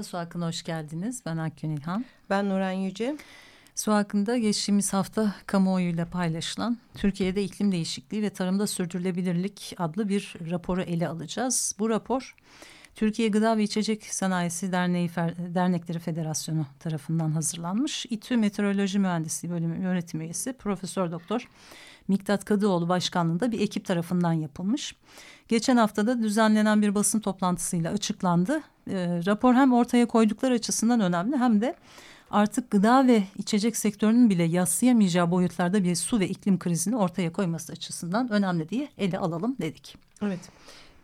Merhaba, Su Hakkı'na hoş geldiniz. Ben Akgün İlhan. Ben Nuran Yüce. Su hakkında geçtiğimiz hafta kamuoyuyla paylaşılan Türkiye'de iklim değişikliği ve tarımda sürdürülebilirlik adlı bir raporu ele alacağız. Bu rapor Türkiye Gıda ve İçecek Sanayisi Derneği Dernekleri Federasyonu tarafından hazırlanmış. İTÜ Meteoroloji Mühendisliği Bölümü öğretim üyesi Profesör Doktor Miktat Kadıoğlu başkanlığında bir ekip tarafından yapılmış. Geçen haftada düzenlenen bir basın toplantısıyla açıklandı. E, rapor hem ortaya koydukları açısından önemli hem de artık gıda ve içecek sektörünün bile yaslayamayacağı boyutlarda bir su ve iklim krizini ortaya koyması açısından önemli diye ele alalım dedik. Evet.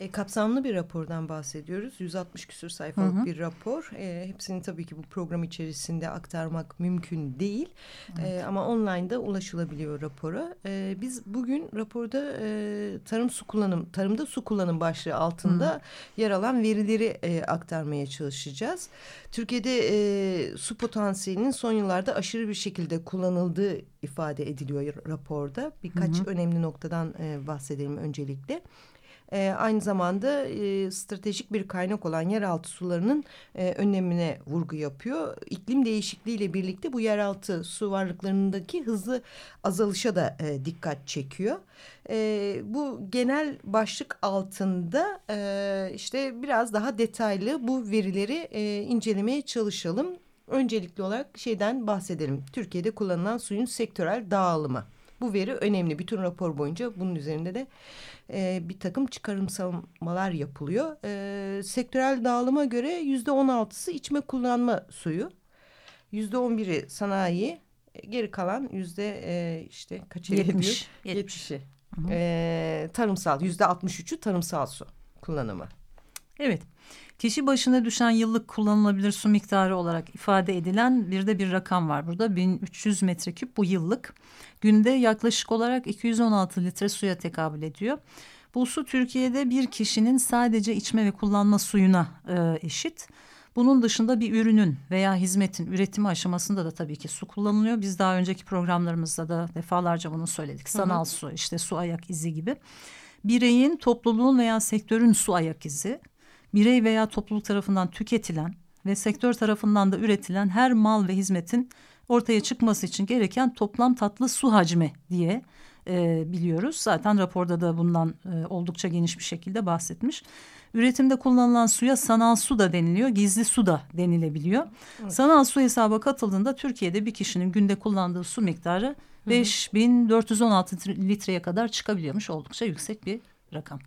E, kapsamlı bir rapordan bahsediyoruz. 160 küsur sayfalık hı hı. bir rapor. E, hepsini tabii ki bu program içerisinde aktarmak mümkün değil. E, evet. E, ama online'da ulaşılabiliyor rapora. E, biz bugün raporda e, tarım su kullanım, tarımda su kullanım başlığı altında hı. yer alan verileri e, aktarmaya çalışacağız. Türkiye'de e, su potansiyelinin son yıllarda aşırı bir şekilde kullanıldığı ifade ediliyor raporda. Birkaç hı hı. önemli noktadan e, bahsedelim öncelikle e, aynı zamanda e, stratejik bir kaynak olan yeraltı sularının e, önemine vurgu yapıyor. İklim değişikliğiyle birlikte bu yeraltı su varlıklarındaki hızlı azalışa da e, dikkat çekiyor. E, bu genel başlık altında e, işte biraz daha detaylı bu verileri e, incelemeye çalışalım. Öncelikli olarak şeyden bahsedelim. Türkiye'de kullanılan suyun sektörel dağılımı. Bu veri önemli. Bütün rapor boyunca bunun üzerinde de e, bir takım çıkarımsamalar yapılıyor. E, sektörel dağılıma göre yüzde on altısı içme kullanma suyu. Yüzde on biri sanayi. Geri kalan yüzde e, işte kaç Yetmiş. Yetmişi. E, tarımsal yüzde altmış üçü tarımsal su kullanımı. Evet. Kişi başına düşen yıllık kullanılabilir su miktarı olarak ifade edilen bir de bir rakam var burada. 1300 metreküp bu yıllık. Günde yaklaşık olarak 216 litre suya tekabül ediyor. Bu su Türkiye'de bir kişinin sadece içme ve kullanma suyuna e, eşit. Bunun dışında bir ürünün veya hizmetin üretimi aşamasında da tabii ki su kullanılıyor. Biz daha önceki programlarımızda da defalarca bunu söyledik. Sanal hı hı. su, işte su ayak izi gibi. Bireyin, topluluğun veya sektörün su ayak izi birey veya topluluk tarafından tüketilen ve sektör tarafından da üretilen her mal ve hizmetin ortaya çıkması için gereken toplam tatlı su hacmi diye e, biliyoruz. Zaten raporda da bundan e, oldukça geniş bir şekilde bahsetmiş. Üretimde kullanılan suya sanal su da deniliyor, gizli su da denilebiliyor. Evet. Sanal su hesaba katıldığında Türkiye'de bir kişinin günde kullandığı su miktarı 5416 litreye kadar çıkabiliyormuş. Oldukça yüksek bir rakam.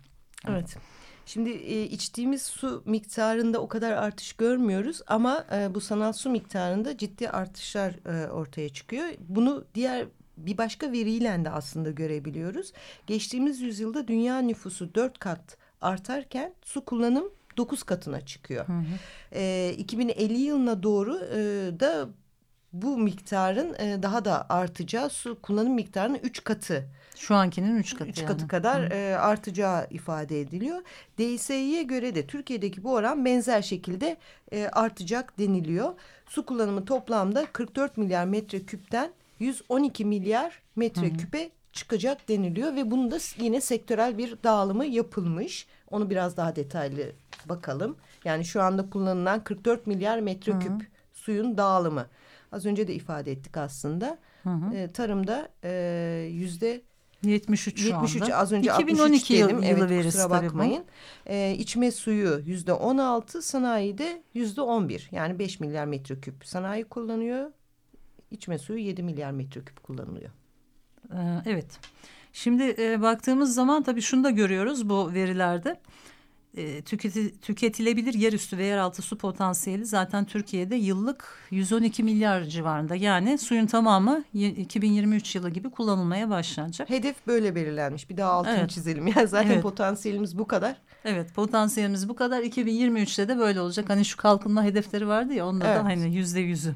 Evet. evet. Şimdi e, içtiğimiz su miktarında o kadar artış görmüyoruz ama e, bu sanal su miktarında ciddi artışlar e, ortaya çıkıyor. Bunu diğer bir başka veriyle de aslında görebiliyoruz. Geçtiğimiz yüzyılda dünya nüfusu dört kat artarken su kullanım dokuz katına çıkıyor. Hı hı. E, 2050 yılına doğru e, da bu miktarın e, daha da artacağı su kullanım miktarının üç katı şu ankinin üç katı. Üç yani. katı kadar e, artacağı ifade ediliyor. DSİ'ye göre de Türkiye'deki bu oran benzer şekilde e, artacak deniliyor. Su kullanımı toplamda 44 milyar metreküpten 112 milyar metreküpe çıkacak deniliyor ve bunu da yine sektörel bir dağılımı yapılmış. Onu biraz daha detaylı bakalım. Yani şu anda kullanılan 44 milyar metreküp hı hı. suyun dağılımı. Az önce de ifade ettik aslında. Hı hı. E, tarımda e, yüzde 73 şu 73 anda. az önce 2012 dedim. Yılı, evet, verisi kusura bakmayın. Ee, içme suyu yüzde 16, sanayide yüzde 11. Yani 5 milyar metreküp sanayi kullanıyor. İçme suyu 7 milyar metreküp kullanılıyor. Ee, evet. Şimdi e, baktığımız zaman tabii şunu da görüyoruz bu verilerde. E, tüketi, tüketilebilir yerüstü ve yeraltı su potansiyeli zaten Türkiye'de yıllık 112 milyar civarında. Yani suyun tamamı 2023 yılı gibi kullanılmaya başlanacak. Hedef böyle belirlenmiş. Bir daha altını evet. çizelim. Yani zaten evet. potansiyelimiz bu kadar. Evet potansiyelimiz bu kadar. 2023'te de böyle olacak. Hani şu kalkınma hedefleri vardı ya onda evet. da hani yüzde yüzü.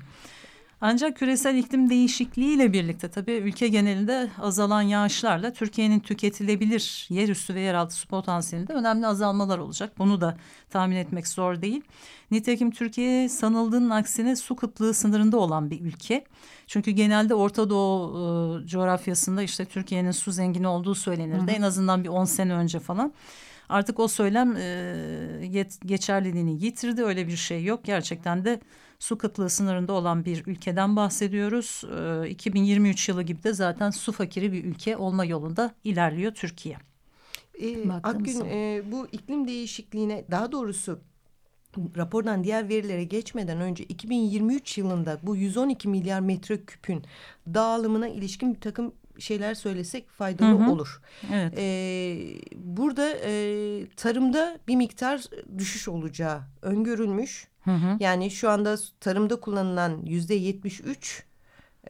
Ancak küresel iklim değişikliğiyle birlikte tabii ülke genelinde azalan yağışlarla Türkiye'nin tüketilebilir yerüstü ve yeraltı su potansiyelinde önemli azalmalar olacak. Bunu da tahmin etmek zor değil. Nitekim Türkiye sanıldığının aksine su kıtlığı sınırında olan bir ülke. Çünkü genelde Orta Doğu e, coğrafyasında işte Türkiye'nin su zengini olduğu söylenirdi. Hı hı. En azından bir 10 sene önce falan. Artık o söylem e, geçerliliğini yitirdi. Öyle bir şey yok. Gerçekten de su kıtlığı sınırında olan bir ülkeden bahsediyoruz. E, 2023 yılı gibi de zaten su fakiri bir ülke olma yolunda ilerliyor Türkiye. E, Akgün e, bu iklim değişikliğine daha doğrusu rapordan diğer verilere geçmeden önce 2023 yılında bu 112 milyar metreküpün dağılımına ilişkin bir takım şeyler söylesek faydalı hı hı. olur. Evet. Ee, burada e, tarımda bir miktar düşüş olacağı öngörülmüş. Hı hı. Yani şu anda tarımda kullanılan yüzde yetmiş üç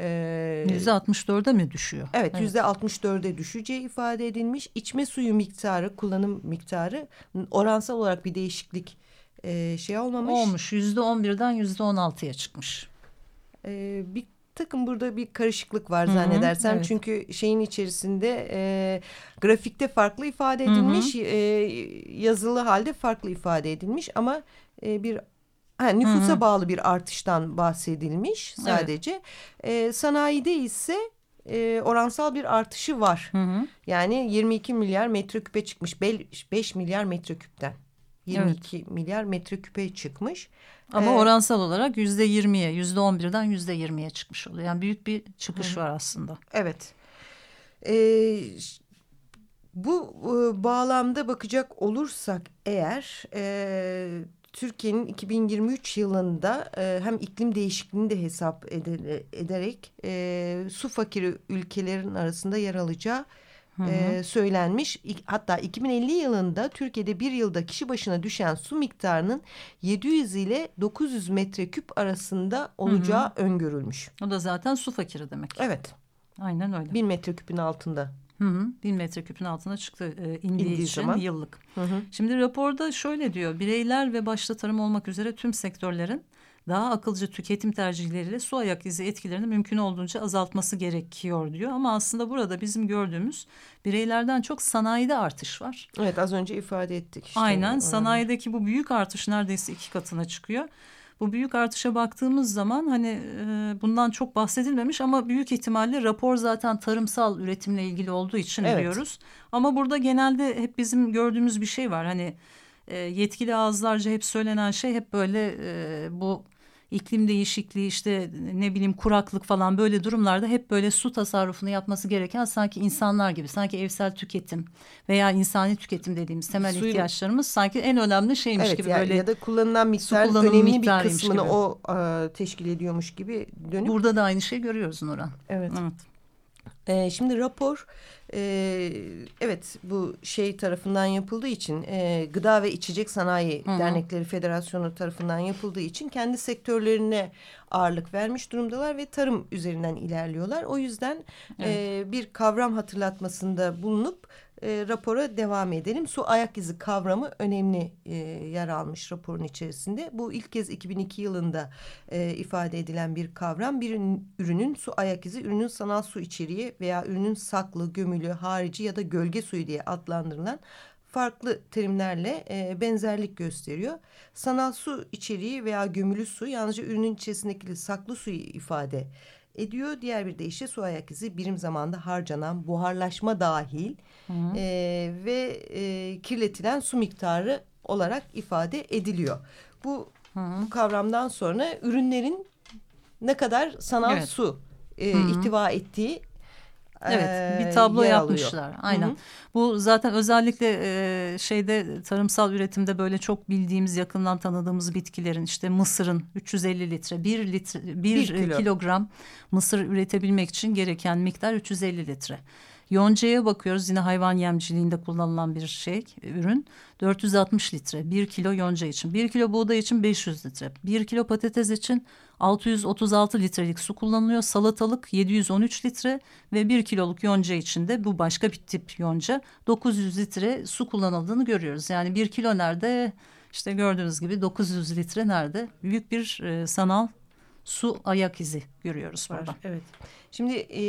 e, Yüzde altmış dörde mi düşüyor? Evet yüzde altmış dörde düşeceği ifade edilmiş. İçme suyu miktarı kullanım miktarı oransal olarak bir değişiklik e, şey olmamış. Olmuş yüzde on birden yüzde on altıya çıkmış. E, bir takım burada bir karışıklık var zannedersem. Hı hı, evet. Çünkü şeyin içerisinde e, grafikte farklı ifade edilmiş, hı hı. E, yazılı halde farklı ifade edilmiş ama e, bir ha, nüfusa hı hı. bağlı bir artıştan bahsedilmiş sadece. Evet. E, sanayide ise e, oransal bir artışı var. Hı hı. Yani 22 milyar metreküpe çıkmış 5 milyar metreküpten. 22 evet. milyar metreküpe çıkmış. Ama ee, oransal olarak yüzde yirmiye, yüzde on birden yüzde yirmiye çıkmış oluyor. Yani büyük bir çıkış hı. var aslında. Evet. Ee, bu e, bağlamda bakacak olursak eğer e, Türkiye'nin 2023 yılında e, hem iklim değişikliğini de hesap eder, ederek e, su fakiri ülkelerin arasında yer alacağı E, söylenmiş. Hatta 2050 yılında Türkiye'de bir yılda kişi başına düşen su miktarının 700 ile 900 metreküp arasında olacağı hı hı. öngörülmüş. O da zaten su fakiri demek. Evet. Aynen öyle. 1000 metreküpün altında. Hı hı, bin metreküpün altına çıktı e, indiği, indiği için zaman. yıllık. Hı hı. Şimdi raporda şöyle diyor bireyler ve başta tarım olmak üzere tüm sektörlerin daha akılcı tüketim tercihleriyle su ayak izi etkilerini mümkün olduğunca azaltması gerekiyor diyor. Ama aslında burada bizim gördüğümüz bireylerden çok sanayide artış var. Evet az önce ifade ettik. Işte. Aynen sanayideki bu büyük artış neredeyse iki katına çıkıyor. Bu büyük artışa baktığımız zaman hani e, bundan çok bahsedilmemiş ama büyük ihtimalle rapor zaten tarımsal üretimle ilgili olduğu için evet. biliyoruz. Ama burada genelde hep bizim gördüğümüz bir şey var. Hani e, yetkili ağızlarca hep söylenen şey hep böyle e, bu iklim değişikliği işte ne bileyim kuraklık falan böyle durumlarda hep böyle su tasarrufunu yapması gereken sanki insanlar gibi sanki evsel tüketim veya insani tüketim dediğimiz temel Suyun, ihtiyaçlarımız sanki en önemli şeymiş evet, gibi yani, böyle ya da kullanılan miktar önemli bir kısmını gibi. o e, teşkil ediyormuş gibi dönüp burada da aynı şeyi görüyoruz Nurhan. Evet. evet. E, şimdi rapor e, evet bu şey tarafından yapıldığı için e, Gıda ve İçecek Sanayi Hı -hı. Dernekleri Federasyonu tarafından yapıldığı için kendi sektörlerine ağırlık vermiş durumdalar ve tarım üzerinden ilerliyorlar. O yüzden evet. e, bir kavram hatırlatmasında bulunup e, rapora devam edelim. Su ayak izi kavramı önemli e, yer almış raporun içerisinde. Bu ilk kez 2002 yılında e, ifade edilen bir kavram. Bir ürünün su ayak izi, ürünün sanal su içeriği veya ürünün saklı, gömülü, harici ya da gölge suyu diye adlandırılan farklı terimlerle e, benzerlik gösteriyor. Sanal su içeriği veya gömülü su yalnızca ürünün içerisindeki saklı suyu ifade ediyor. Diğer bir deyişle su ayak izi birim zamanda harcanan buharlaşma dahil e, ve e, kirletilen su miktarı olarak ifade ediliyor. Bu, bu kavramdan sonra ürünlerin ne kadar sanal evet. su e, ihtiva ettiği Evet bir tablo yapmışlar alıyor. aynen. Hı hı. Bu zaten özellikle e, şeyde tarımsal üretimde böyle çok bildiğimiz yakından tanıdığımız bitkilerin işte mısırın 350 litre bir litre bir, bir kilo. kilogram mısır üretebilmek için gereken miktar 350 litre. Yonca'ya bakıyoruz yine hayvan yemciliğinde kullanılan bir şey ürün 460 litre bir kilo yonca için bir kilo buğday için 500 litre bir kilo patates için 636 litrelik su kullanılıyor. Salatalık 713 litre ve bir kiloluk yonca için de bu başka bir tip yonca 900 litre su kullanıldığını görüyoruz. Yani bir kilo nerede? İşte gördüğünüz gibi 900 litre nerede? Büyük bir e, sanal su ayak izi görüyoruz burada. Evet. Şimdi e,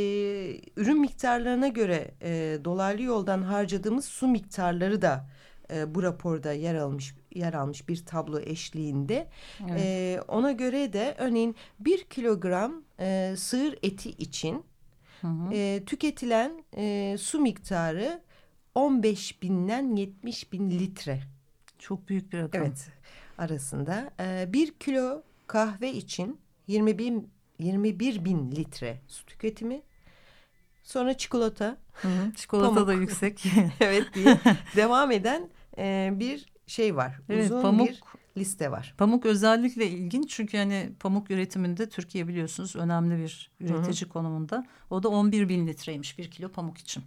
ürün miktarlarına göre e, dolaylı yoldan harcadığımız su miktarları da e, bu raporda yer almış yer almış bir tablo eşliğinde. Evet. E, ona göre de örneğin bir kilogram e, sığır eti için hı hı. E, tüketilen e, su miktarı 15 binden 70 bin litre. Çok büyük bir rakam. Evet arasında. E, bir kilo kahve için 20 bin 21 bin litre su tüketimi. Sonra çikolata. Hı hı, çikolata pamuk. da yüksek. evet diye devam eden e, bir şey var. Evet, Uzun pamuk, bir liste var. Pamuk özellikle ilginç çünkü hani pamuk üretiminde Türkiye biliyorsunuz önemli bir üretici hı hı. konumunda. O da 11 bin litreymiş bir kilo pamuk için.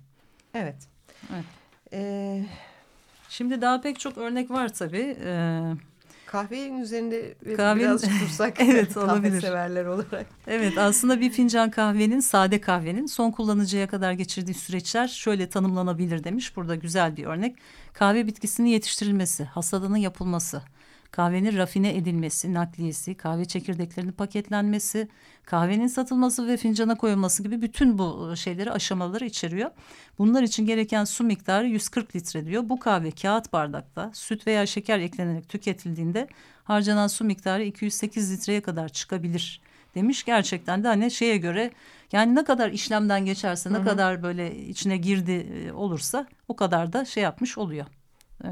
Evet. Evet. Ee, Şimdi daha pek çok örnek var tabii. Ee, Kahvenin üzerinde Kahvenin... biraz dursak evet, olabilir. severler olarak. Evet aslında bir fincan kahvenin sade kahvenin son kullanıcıya kadar geçirdiği süreçler şöyle tanımlanabilir demiş. Burada güzel bir örnek. Kahve bitkisinin yetiştirilmesi, hasadının yapılması, kahvenin rafine edilmesi, nakliyesi, kahve çekirdeklerinin paketlenmesi, kahvenin satılması ve fincana koyulması gibi bütün bu şeyleri aşamaları içeriyor. Bunlar için gereken su miktarı 140 litre diyor. Bu kahve kağıt bardakta süt veya şeker eklenerek tüketildiğinde harcanan su miktarı 208 litreye kadar çıkabilir demiş. Gerçekten de hani şeye göre yani ne kadar işlemden geçerse ne Hı -hı. kadar böyle içine girdi e, olursa o kadar da şey yapmış oluyor. Ee,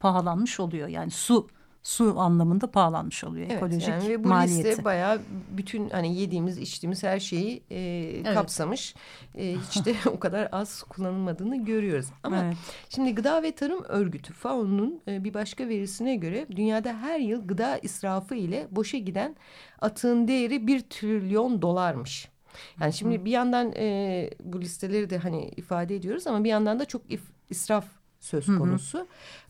pahalanmış oluyor. Yani su su anlamında pahalanmış oluyor evet, ekolojik yani ve bu maliyeti. liste bayağı bütün hani yediğimiz içtiğimiz her şeyi e, evet. kapsamış. E, hiç de o kadar az kullanılmadığını görüyoruz. Ama evet. şimdi Gıda ve Tarım Örgütü FAO'nun e, bir başka verisine göre dünyada her yıl gıda israfı ile boşa giden atığın değeri bir trilyon dolarmış. Yani şimdi bir yandan e, bu listeleri de hani ifade ediyoruz ama bir yandan da çok if, israf söz konusu. Hı hı.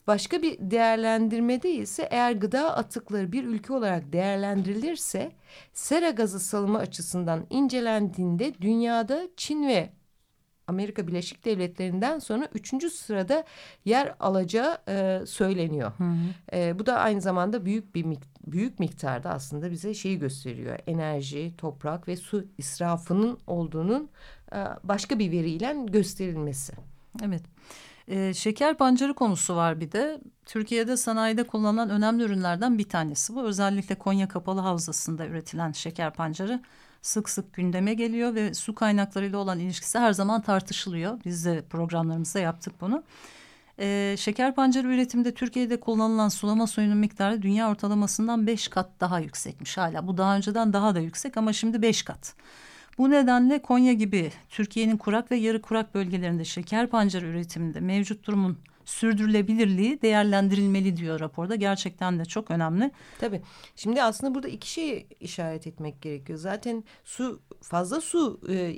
Başka bir değerlendirmede ise eğer gıda atıkları bir ülke olarak değerlendirilirse sera gazı salımı açısından incelendiğinde dünyada Çin ve Amerika Birleşik Devletleri'nden sonra üçüncü sırada yer alacağı e, söyleniyor. Hı hı. E, bu da aynı zamanda büyük bir büyük miktarda aslında bize şeyi gösteriyor. Enerji, toprak ve su israfının olduğunun e, başka bir veriyle gösterilmesi. Evet. E, şeker pancarı konusu var bir de. Türkiye'de sanayide kullanılan önemli ürünlerden bir tanesi bu. Özellikle Konya Kapalı Havzası'nda üretilen şeker pancarı sık sık gündeme geliyor ve su kaynaklarıyla olan ilişkisi her zaman tartışılıyor. Biz de programlarımızda yaptık bunu. Ee, şeker pancarı üretiminde Türkiye'de kullanılan sulama suyunun miktarı dünya ortalamasından beş kat daha yüksekmiş hala. Bu daha önceden daha da yüksek ama şimdi beş kat. Bu nedenle Konya gibi Türkiye'nin kurak ve yarı kurak bölgelerinde şeker pancarı üretiminde mevcut durumun sürdürülebilirliği değerlendirilmeli diyor raporda. Gerçekten de çok önemli. Tabii. Şimdi aslında burada iki şey işaret etmek gerekiyor. Zaten su fazla su e,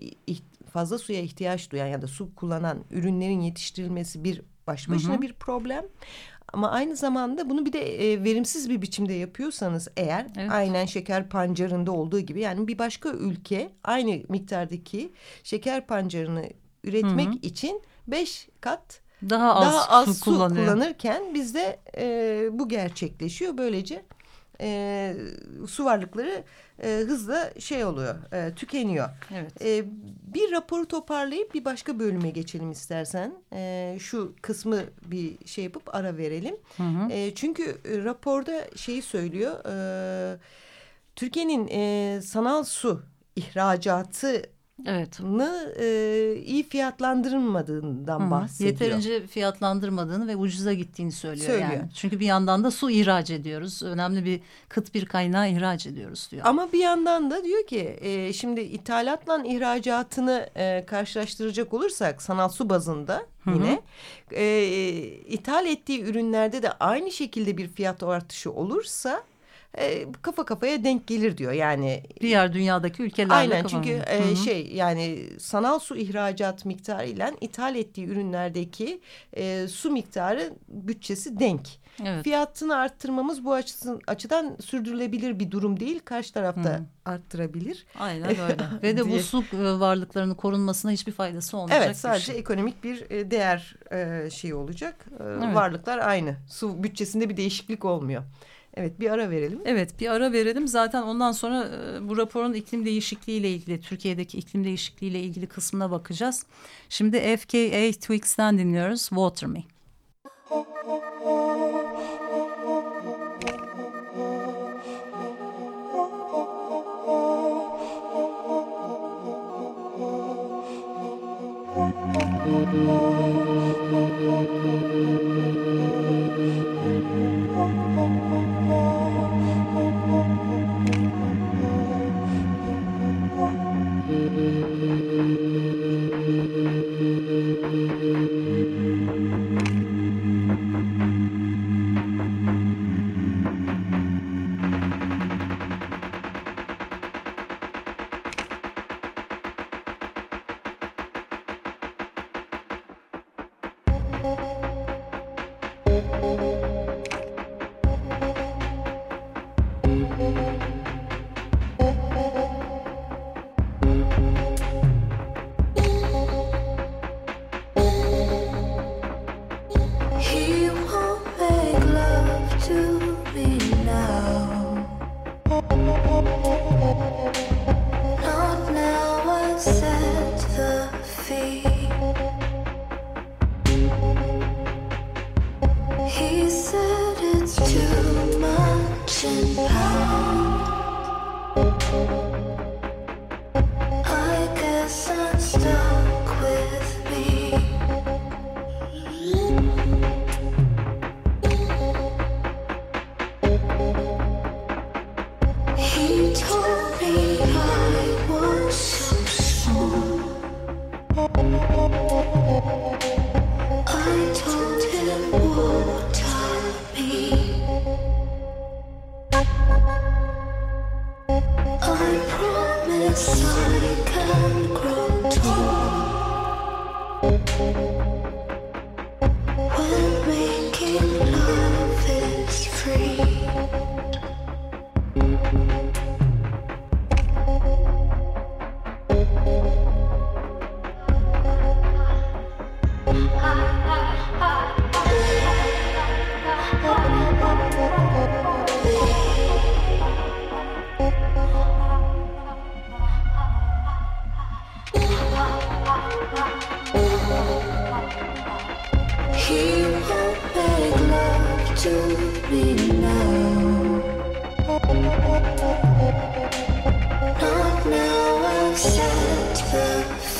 fazla suya ihtiyaç duyan ya da su kullanan ürünlerin yetiştirilmesi bir baş başına hı hı. bir problem. Ama aynı zamanda bunu bir de e, verimsiz bir biçimde yapıyorsanız eğer evet. aynen şeker pancarında olduğu gibi yani bir başka ülke aynı miktardaki şeker pancarını üretmek Hı -hı. için beş kat daha az, daha az su, su kullanırken bizde e, bu gerçekleşiyor. Böylece e, su varlıkları e, hızla şey oluyor, e, tükeniyor. Evet. E, bir raporu toparlayıp bir başka bölüme geçelim istersen. E, şu kısmı bir şey yapıp ara verelim. Hı hı. E, çünkü raporda şeyi söylüyor. E, Türkiye'nin e, sanal su ihracatı Evet. E, iyi fiyatlandırılmadığından Hı -hı. bahsediyor. Yeterince fiyatlandırmadığını ve ucuza gittiğini söylüyor, söylüyor yani. Çünkü bir yandan da su ihraç ediyoruz. Önemli bir kıt bir kaynağı ihraç ediyoruz diyor. Ama bir yandan da diyor ki e, şimdi ithalatla ihracatını e, karşılaştıracak olursak sanal su bazında Hı -hı. yine e, ithal ettiği ürünlerde de aynı şekilde bir fiyat artışı olursa e, kafa kafaya denk gelir diyor. Yani diğer dünyadaki ülkelerle Aynen çünkü e, şey yani sanal su ihracat miktarı ile ithal ettiği ürünlerdeki e, su miktarı bütçesi denk. Evet. Fiyatını arttırmamız bu açısın, açıdan sürdürülebilir bir durum değil. Karşı tarafta Hı. arttırabilir. Aynen öyle. Ve de bu su e, varlıklarının korunmasına hiçbir faydası olmayacak. Evet sadece şey. ekonomik bir e, değer e, şeyi olacak. Evet. Varlıklar aynı. Su bütçesinde bir değişiklik olmuyor. Evet bir ara verelim. Evet bir ara verelim. Zaten ondan sonra bu raporun iklim değişikliği ile ilgili Türkiye'deki iklim değişikliği ile ilgili kısmına bakacağız. Şimdi FKA Twigs'ten dinliyoruz Water Me. i promise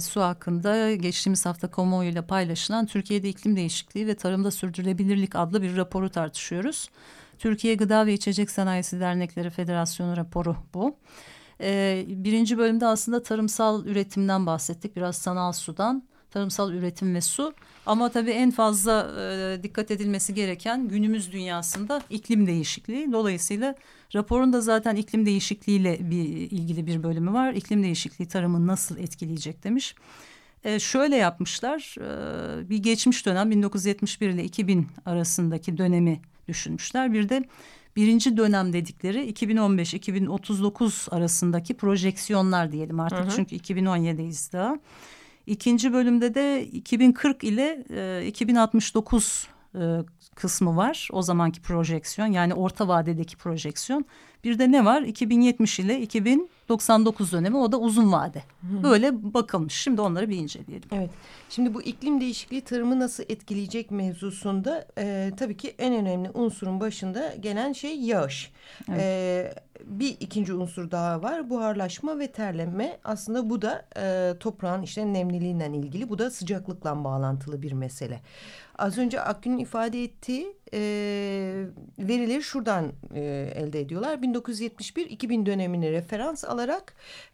Su hakkında geçtiğimiz hafta kamuoyuyla paylaşılan Türkiye'de iklim değişikliği ve tarımda sürdürülebilirlik adlı bir raporu tartışıyoruz. Türkiye Gıda ve İçecek Sanayisi Dernekleri Federasyonu raporu bu. Ee, birinci bölümde aslında tarımsal üretimden bahsettik. Biraz sanal sudan, tarımsal üretim ve su. Ama tabii en fazla e, dikkat edilmesi gereken günümüz dünyasında iklim değişikliği. Dolayısıyla raporun da zaten iklim değişikliğiyle bir ilgili bir bölümü var. İklim değişikliği tarımı nasıl etkileyecek demiş. E, şöyle yapmışlar e, bir geçmiş dönem 1971 ile 2000 arasındaki dönemi düşünmüşler. Bir de birinci dönem dedikleri 2015-2039 arasındaki projeksiyonlar diyelim artık. Hı hı. Çünkü 2017'deyiz daha. İkinci bölümde de 2040 ile e, 2069 e, kısmı var. O zamanki projeksiyon yani orta vadedeki projeksiyon. Bir de ne var? 2070 ile 2099 dönemi o da uzun vade. Böyle bakılmış. Şimdi onları bir inceleyelim. Evet. Şimdi bu iklim değişikliği tarımı nasıl etkileyecek mevzusunda e, tabii ki en önemli unsurun başında gelen şey yağış. Evet. E, bir ikinci unsur daha var buharlaşma ve terleme. Aslında bu da e, toprağın işte nemliliğiyle ilgili bu da sıcaklıkla bağlantılı bir mesele. Az önce Akgün'ün ifade ettiği e, verileri şuradan e, elde ediyorlar. 1971-2000 dönemini referans alarak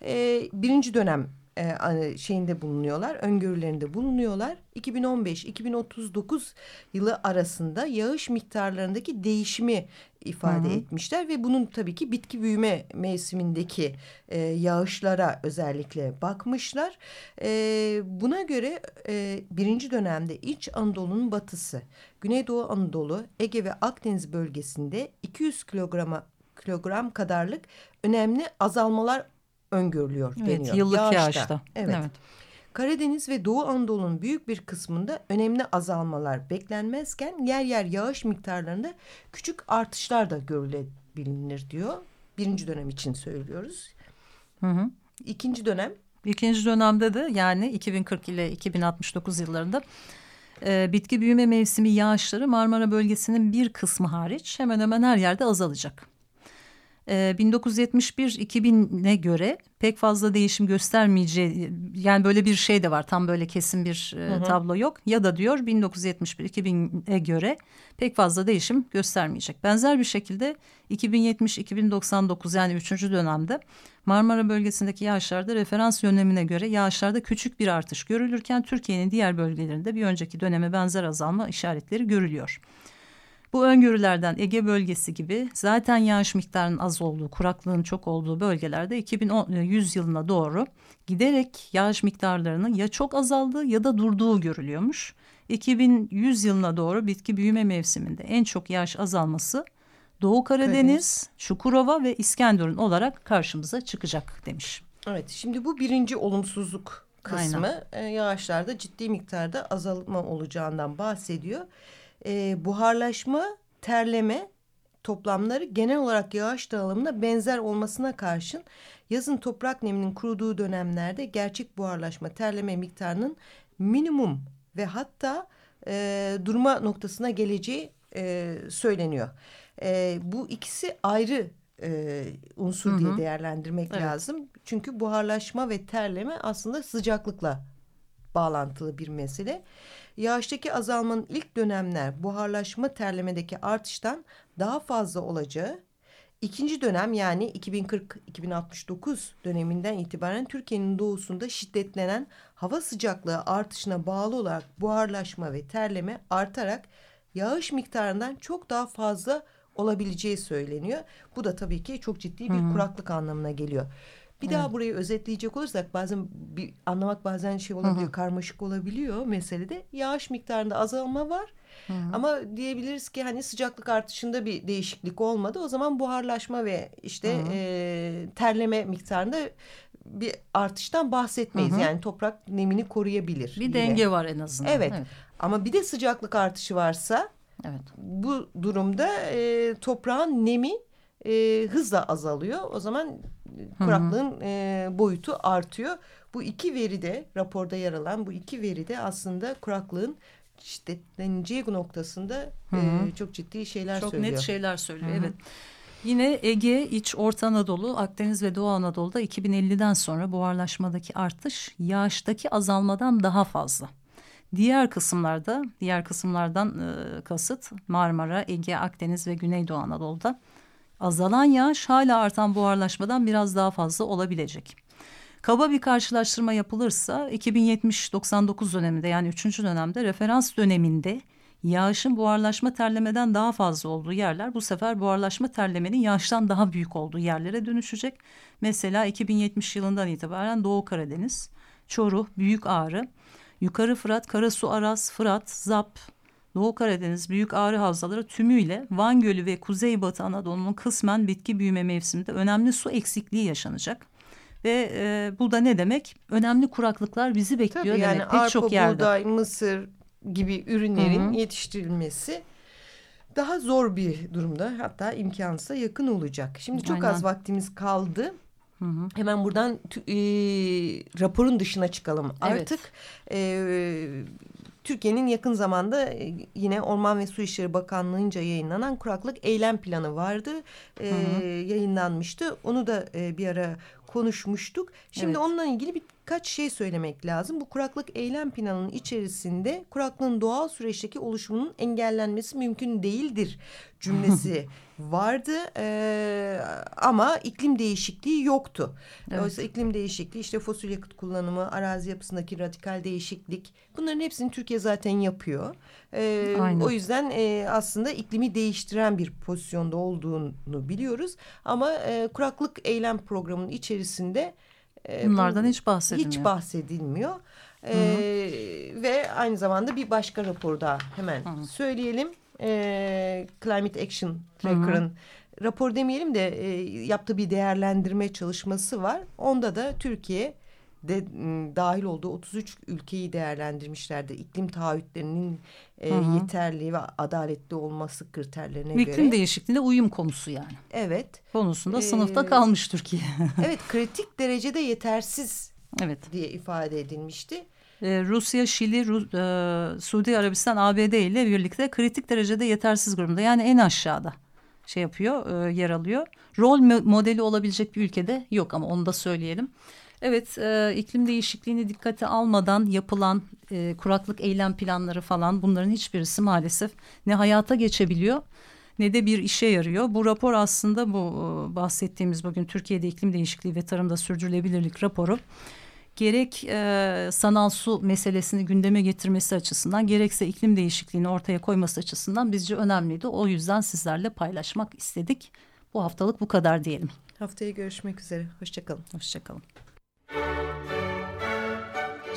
e, birinci dönem e, şeyinde bulunuyorlar, öngörülerinde bulunuyorlar. 2015-2039 yılı arasında yağış miktarlarındaki değişimi ifade Hı -hı. etmişler ve bunun tabii ki bitki büyüme mevsimindeki e, yağışlara özellikle bakmışlar. E, buna göre e, birinci dönemde İç Anadolu'nun batısı, Güneydoğu Anadolu, Ege ve Akdeniz bölgesinde 200 kilograma kilogram kadarlık önemli azalmalar öngörülüyor evet, deniyor. Yıllık yağışta. yağışta. Evet. evet. Karadeniz ve Doğu Anadolu'nun büyük bir kısmında önemli azalmalar beklenmezken yer yer yağış miktarlarında küçük artışlar da görülebilir diyor. Birinci dönem için söylüyoruz. Hı hı. İkinci dönem? İkinci dönemde de yani 2040 ile 2069 yıllarında e, bitki büyüme mevsimi yağışları Marmara bölgesinin bir kısmı hariç hemen hemen her yerde azalacak. 1971-2000'e göre pek fazla değişim göstermeyeceği yani böyle bir şey de var tam böyle kesin bir e, hı hı. tablo yok ya da diyor 1971-2000'e göre pek fazla değişim göstermeyecek. Benzer bir şekilde 2070-2099 yani üçüncü dönemde Marmara bölgesindeki yağışlarda referans yönlemine göre yağışlarda küçük bir artış görülürken Türkiye'nin diğer bölgelerinde bir önceki döneme benzer azalma işaretleri görülüyor. Bu öngörülerden Ege bölgesi gibi zaten yağış miktarının az olduğu, kuraklığın çok olduğu bölgelerde 2100 yılına doğru giderek yağış miktarlarının ya çok azaldığı ya da durduğu görülüyormuş. 2100 yılına doğru bitki büyüme mevsiminde en çok yağış azalması Doğu Karadeniz, Karadeniz. Çukurova ve İskenderun olarak karşımıza çıkacak demiş. Evet şimdi bu birinci olumsuzluk kısmı Aynen. E, yağışlarda ciddi miktarda azalma olacağından bahsediyor e, buharlaşma, terleme toplamları genel olarak yağış dağılımına benzer olmasına karşın yazın toprak neminin kuruduğu dönemlerde gerçek buharlaşma, terleme miktarının minimum ve hatta e, durma noktasına geleceği e, söyleniyor. E, bu ikisi ayrı e, unsur hı hı. diye değerlendirmek evet. lazım. Çünkü buharlaşma ve terleme aslında sıcaklıkla bağlantılı bir mesele. Yağıştaki azalmanın ilk dönemler buharlaşma terlemedeki artıştan daha fazla olacağı, ikinci dönem yani 2040-2069 döneminden itibaren Türkiye'nin doğusunda şiddetlenen hava sıcaklığı artışına bağlı olarak buharlaşma ve terleme artarak yağış miktarından çok daha fazla olabileceği söyleniyor. Bu da tabii ki çok ciddi bir hmm. kuraklık anlamına geliyor. Bir evet. daha burayı özetleyecek olursak bazen bir anlamak bazen şey olabiliyor, Hı -hı. karmaşık olabiliyor meselede. Yağış miktarında azalma var. Hı -hı. Ama diyebiliriz ki hani sıcaklık artışında bir değişiklik olmadı. O zaman buharlaşma ve işte Hı -hı. e, terleme miktarında bir artıştan bahsetmeyiz. Hı -hı. Yani toprak nemini koruyabilir. Bir yine. denge var en azından. Evet. evet. Ama bir de sıcaklık artışı varsa Evet. Bu durumda e, toprağın nemi e, hızla azalıyor. O zaman kuraklığın e, boyutu artıyor. Bu iki veri de raporda yer alan bu iki veri de aslında kuraklığın şiddetleneceği noktasında e, çok ciddi şeyler çok söylüyor. Çok net şeyler söylüyor Hı -hı. evet. Yine Ege, İç, Orta Anadolu, Akdeniz ve Doğu Anadolu'da 2050'den sonra buharlaşmadaki artış yağıştaki azalmadan daha fazla. Diğer kısımlarda, diğer kısımlardan e, kasıt Marmara, Ege, Akdeniz ve Güneydoğu Anadolu'da azalan yağış hala artan buharlaşmadan biraz daha fazla olabilecek. Kaba bir karşılaştırma yapılırsa 2070-99 döneminde yani 3. dönemde referans döneminde yağışın buharlaşma terlemeden daha fazla olduğu yerler bu sefer buharlaşma terlemenin yağıştan daha büyük olduğu yerlere dönüşecek. Mesela 2070 yılından itibaren Doğu Karadeniz, Çoruh, Büyük Ağrı, Yukarı Fırat, Karasu Aras, Fırat, Zap, Doğu Karadeniz büyük ağrı havzaları tümüyle Van Gölü ve Kuzeybatı Anadolu'nun kısmen bitki büyüme mevsiminde önemli su eksikliği yaşanacak. Ve e, bu da ne demek? Önemli kuraklıklar bizi bekliyor Tabii demek. Yani Pek arpa, çok yerde. buğday, mısır gibi ürünlerin Hı -hı. yetiştirilmesi daha zor bir durumda hatta imkansıza yakın olacak. Şimdi çok Aynen. az vaktimiz kaldı. Hı hı. Hemen buradan e, raporun dışına çıkalım. Evet. Artık e, Türkiye'nin yakın zamanda e, yine Orman ve Su İşleri Bakanlığı'nca yayınlanan kuraklık eylem planı vardı. E, Hı hı. Yayınlanmıştı. Onu da e, bir ara konuşmuştuk. Şimdi Evet. onunla ilgili birkaç şey söylemek lazım. Bu kuraklık eylem planının içerisinde kuraklığın doğal süreçteki oluşumunun engellenmesi mümkün değildir cümlesi vardı. E, ama iklim değişikliği yoktu. Evet. Oysa iklim değişikliği işte fosil yakıt kullanımı, arazi yapısındaki radikal değişiklik bunların hepsini Türkiye zaten yapıyor. Aynen. o yüzden e, aslında iklimi değiştiren bir pozisyonda olduğunu biliyoruz. Ama e, kuraklık eylem programının içerisinde e, Bunlardan bu- hiç bahsedilmiyor. hiç bahsedilmiyor. Ee, ve aynı zamanda bir başka raporda hemen Hı hı. söyleyelim. Climate Action Tracker'ın rapor demeyelim de e, yaptığı bir değerlendirme çalışması var. Onda da Türkiye de m, dahil olduğu 33 ülkeyi değerlendirmişlerdi. İklim taahhütlerinin e, Hı hı. yeterli ve adaletli olması kriterlerine İklim göre. değişikliğine uyum konusu yani. Evet. Konusunda Ee, sınıfta kalmış Türkiye. Evet kritik derecede yetersiz evet. diye ifade edilmişti. Ee, Rusya, Şili, Ru- e, Suudi Arabistan, ABD ile birlikte kritik derecede yetersiz durumda. Yani en aşağıda şey yapıyor, e, yer alıyor. Rol mo- modeli olabilecek bir ülkede yok ama onu da söyleyelim. Evet, e, iklim değişikliğini dikkate almadan yapılan e, kuraklık eylem planları falan bunların hiçbirisi maalesef ne hayata geçebiliyor ne de bir işe yarıyor. Bu rapor aslında bu e, bahsettiğimiz bugün Türkiye'de iklim değişikliği ve tarımda sürdürülebilirlik raporu gerek e, sanal su meselesini gündeme getirmesi açısından gerekse iklim değişikliğini ortaya koyması açısından bizce önemliydi. O yüzden sizlerle paylaşmak istedik. Bu haftalık bu kadar diyelim. Haftaya görüşmek üzere. Hoşçakalın. Hoşçakalın.